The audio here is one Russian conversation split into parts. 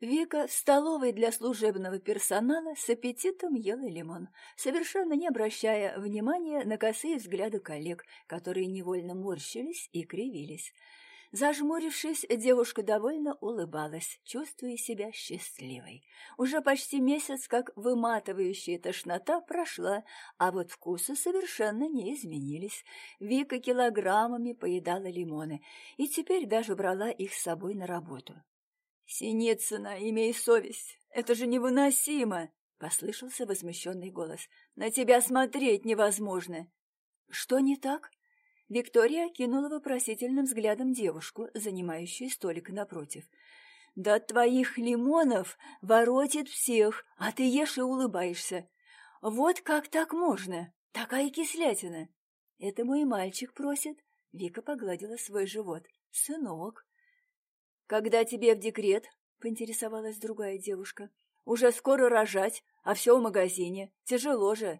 Вика в столовой для служебного персонала с аппетитом ела лимон, совершенно не обращая внимания на косые взгляды коллег, которые невольно морщились и кривились. Зажмурившись, девушка довольно улыбалась, чувствуя себя счастливой. Уже почти месяц, как выматывающая тошнота прошла, а вот вкусы совершенно не изменились. Вика килограммами поедала лимоны и теперь даже брала их с собой на работу. «Синицына, имей совесть! Это же невыносимо!» — послышался возмущенный голос. «На тебя смотреть невозможно!» «Что не так?» Виктория кинула вопросительным взглядом девушку, занимающую столик напротив. «Да от твоих лимонов воротит всех, а ты ешь и улыбаешься. Вот как так можно? Такая кислятина!» «Это мой мальчик просит», — Вика погладила свой живот. «Сынок». «Когда тебе в декрет?» — поинтересовалась другая девушка. «Уже скоро рожать, а все в магазине. Тяжело же».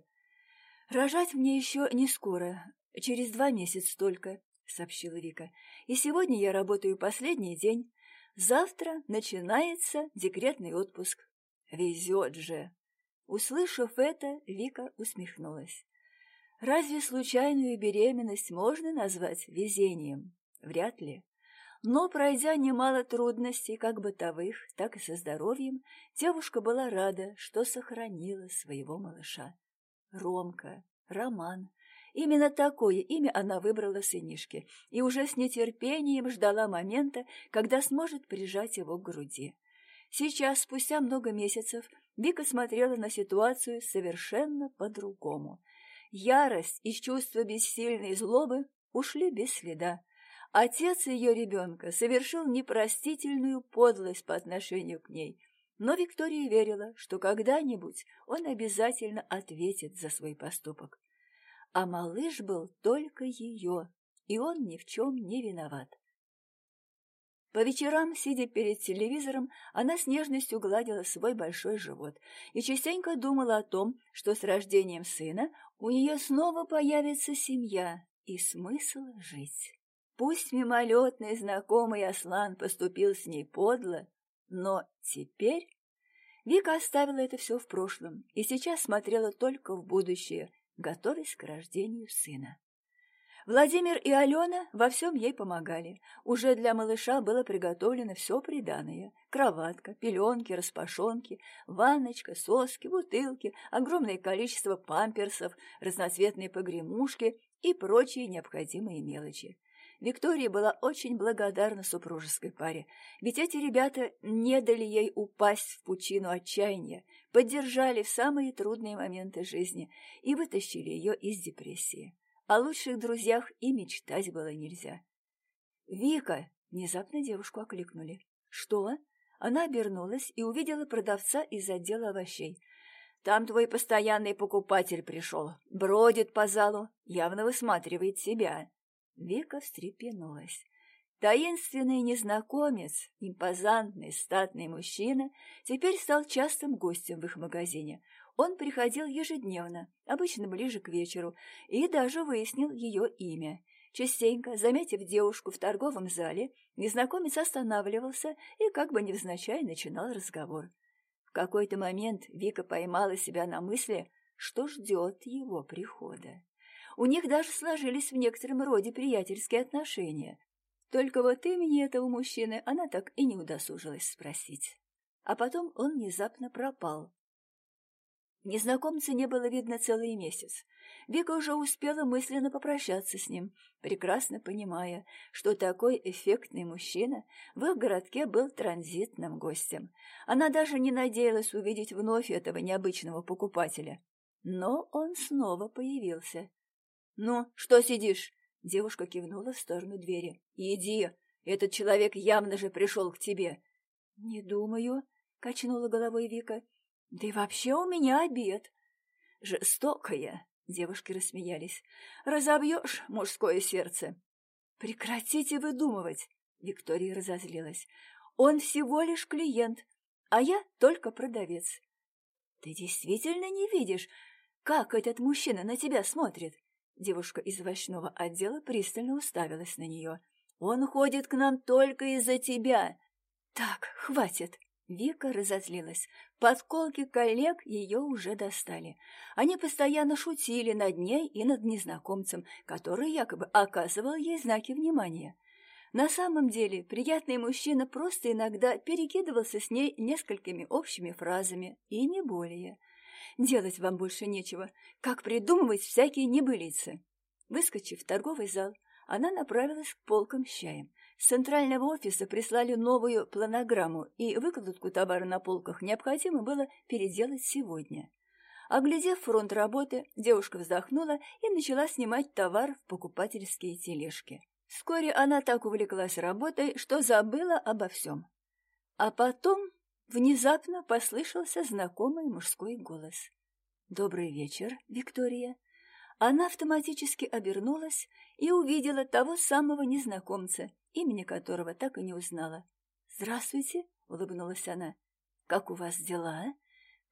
«Рожать мне еще не скоро, через два месяца только», — сообщила Вика. «И сегодня я работаю последний день. Завтра начинается декретный отпуск». «Везет же!» Услышав это, Вика усмехнулась. «Разве случайную беременность можно назвать везением? Вряд ли». Но, пройдя немало трудностей, как бытовых, так и со здоровьем, девушка была рада, что сохранила своего малыша. Ромка, Роман. Именно такое имя она выбрала сынишке и уже с нетерпением ждала момента, когда сможет прижать его к груди. Сейчас, спустя много месяцев, Вика смотрела на ситуацию совершенно по-другому. Ярость и чувство бессильной злобы ушли без следа. Отец ее ребенка совершил непростительную подлость по отношению к ней, но Виктория верила, что когда-нибудь он обязательно ответит за свой поступок. А малыш был только ее, и он ни в чем не виноват. По вечерам, сидя перед телевизором, она с нежностью гладила свой большой живот и частенько думала о том, что с рождением сына у нее снова появится семья и смысл жить. Пусть мимолетный знакомый Аслан поступил с ней подло, но теперь... Вика оставила это все в прошлом и сейчас смотрела только в будущее, готовясь к рождению сына. Владимир и Алена во всем ей помогали. Уже для малыша было приготовлено все приданое. Кроватка, пеленки, распашонки, ванночка, соски, бутылки, огромное количество памперсов, разноцветные погремушки и прочие необходимые мелочи. Виктория была очень благодарна супружеской паре, ведь эти ребята не дали ей упасть в пучину отчаяния, поддержали в самые трудные моменты жизни и вытащили ее из депрессии. О лучших друзьях и мечтать было нельзя. «Вика!» — внезапно девушку окликнули. «Что?» Она обернулась и увидела продавца из отдела овощей. «Там твой постоянный покупатель пришел, бродит по залу, явно высматривает себя». Вика встрепенулась. Таинственный незнакомец, импозантный статный мужчина, теперь стал частым гостем в их магазине. Он приходил ежедневно, обычно ближе к вечеру, и даже выяснил ее имя. Частенько, заметив девушку в торговом зале, незнакомец останавливался и как бы невзначай начинал разговор. В какой-то момент Вика поймала себя на мысли, что ждет его прихода. У них даже сложились в некотором роде приятельские отношения. Только вот имени этого мужчины она так и не удосужилась спросить. А потом он внезапно пропал. Незнакомца не было видно целый месяц. Вика уже успела мысленно попрощаться с ним, прекрасно понимая, что такой эффектный мужчина в их городке был транзитным гостем. Она даже не надеялась увидеть вновь этого необычного покупателя. Но он снова появился. «Ну, что сидишь?» Девушка кивнула в сторону двери. «Иди, этот человек явно же пришел к тебе». «Не думаю», — качнула головой Вика. «Да и вообще у меня обед». «Жестокая», — девушки рассмеялись. «Разобьешь мужское сердце». «Прекратите выдумывать», — Виктория разозлилась. «Он всего лишь клиент, а я только продавец». «Ты действительно не видишь, как этот мужчина на тебя смотрит?» Девушка из овощного отдела пристально уставилась на нее. «Он ходит к нам только из-за тебя!» «Так, хватит!» Вика разозлилась. Подколки коллег ее уже достали. Они постоянно шутили над ней и над незнакомцем, который якобы оказывал ей знаки внимания. На самом деле, приятный мужчина просто иногда перекидывался с ней несколькими общими фразами, и не более. Делать вам больше нечего, как придумывать всякие небылицы. Выскочив в торговый зал, она направилась к полкам с чаем. С центрального офиса прислали новую планограмму, и выкладку товара на полках необходимо было переделать сегодня. Оглядев фронт работы, девушка вздохнула и начала снимать товар в покупательские тележки. Вскоре она так увлеклась работой, что забыла обо всем. А потом внезапно послышался знакомый мужской голос. «Добрый вечер, Виктория». Она автоматически обернулась и увидела того самого незнакомца, имени которого так и не узнала. «Здравствуйте», — улыбнулась она. «Как у вас дела?»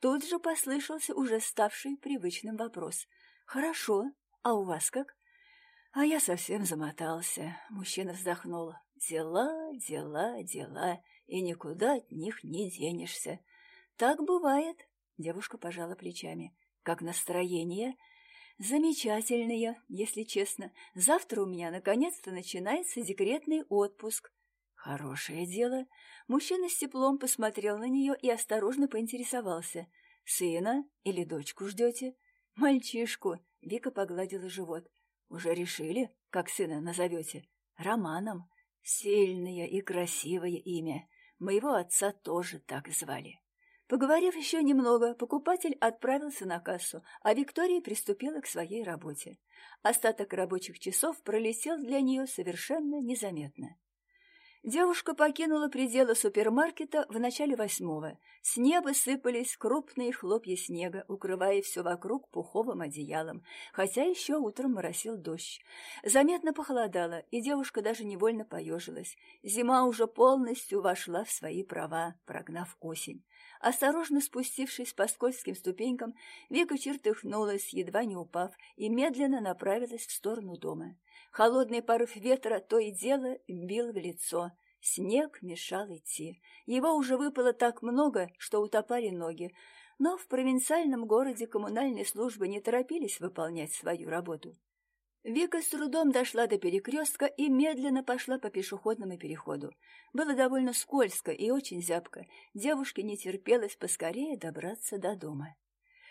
Тут же послышался уже ставший привычным вопрос. «Хорошо. А у вас как?» А я совсем замотался. Мужчина вздохнул. «Дела, дела, дела, и никуда от них не денешься». «Так бывает», — девушка пожала плечами. «Как настроение?» Замечательные, если честно. Завтра у меня наконец-то начинается декретный отпуск. Хорошее дело. Мужчина с теплом посмотрел на нее и осторожно поинтересовался. Сына или дочку ждете? Мальчишку. Вика погладила живот. Уже решили, как сына назовете? Романом. Сильное и красивое имя. Моего отца тоже так звали. Поговорив еще немного, покупатель отправился на кассу, а Виктория приступила к своей работе. Остаток рабочих часов пролетел для нее совершенно незаметно. Девушка покинула пределы супермаркета в начале восьмого. С неба сыпались крупные хлопья снега, укрывая все вокруг пуховым одеялом, хотя еще утром моросил дождь. Заметно похолодало, и девушка даже невольно поежилась. Зима уже полностью вошла в свои права, прогнав осень. Осторожно спустившись по скользким ступенькам, Вика чертыхнулась, едва не упав, и медленно направилась в сторону дома. Холодный порыв ветра то и дело бил в лицо. Снег мешал идти. Его уже выпало так много, что утопали ноги. Но в провинциальном городе коммунальные службы не торопились выполнять свою работу. Вика с трудом дошла до перекрестка и медленно пошла по пешеходному переходу. Было довольно скользко и очень зябко. Девушке не терпелось поскорее добраться до дома.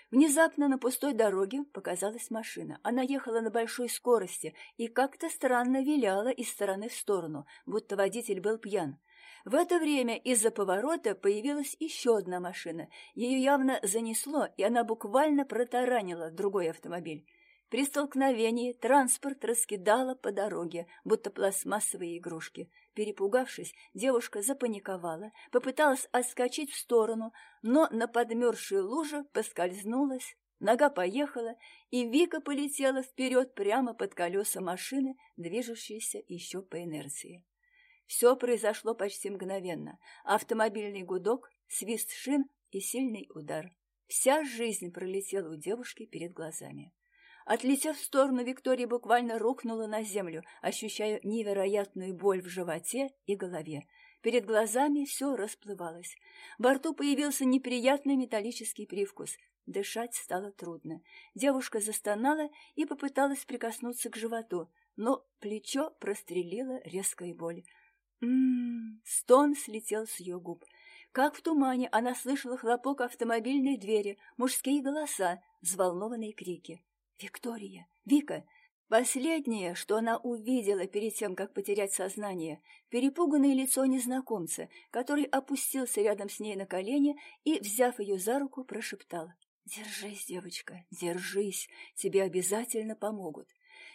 Внезапно на пустой дороге показалась машина. Она ехала на большой скорости и как-то странно виляла из стороны в сторону, будто водитель был пьян. В это время из-за поворота появилась еще одна машина. Ее явно занесло, и она буквально протаранила другой автомобиль. При столкновении транспорт раскидала по дороге, будто пластмассовые игрушки. Перепугавшись, девушка запаниковала, попыталась отскочить в сторону, но на подмерзшей луже поскользнулась, нога поехала, и Вика полетела вперед прямо под колеса машины, движущейся еще по инерции. Все произошло почти мгновенно. Автомобильный гудок, свист шин и сильный удар. Вся жизнь пролетела у девушки перед глазами. Отлетев в сторону, Виктория буквально рухнула на землю, ощущая невероятную боль в животе и голове. Перед глазами все расплывалось. Во рту появился неприятный металлический привкус. Дышать стало трудно. Девушка застонала и попыталась прикоснуться к животу, но плечо прострелило резкая боль. М-м, стон слетел с ее губ. Как в тумане она слышала хлопок автомобильной двери, мужские голоса, взволнованные крики. Виктория, Вика, последнее, что она увидела перед тем, как потерять сознание, перепуганное лицо незнакомца, который опустился рядом с ней на колени и, взяв ее за руку, прошептал. «Держись, девочка, держись, тебе обязательно помогут».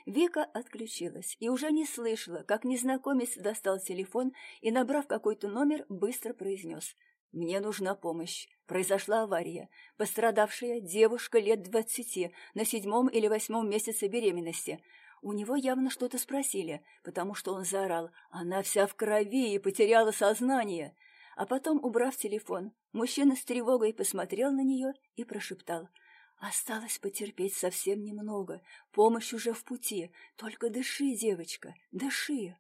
Вика отключилась и уже не слышала, как незнакомец достал телефон и, набрав какой-то номер, быстро произнес «Мне нужна помощь. Произошла авария. Пострадавшая девушка лет двадцати, на седьмом или восьмом месяце беременности. У него явно что-то спросили, потому что он заорал. Она вся в крови и потеряла сознание». А потом, убрав телефон, мужчина с тревогой посмотрел на нее и прошептал. «Осталось потерпеть совсем немного. Помощь уже в пути. Только дыши, девочка, дыши».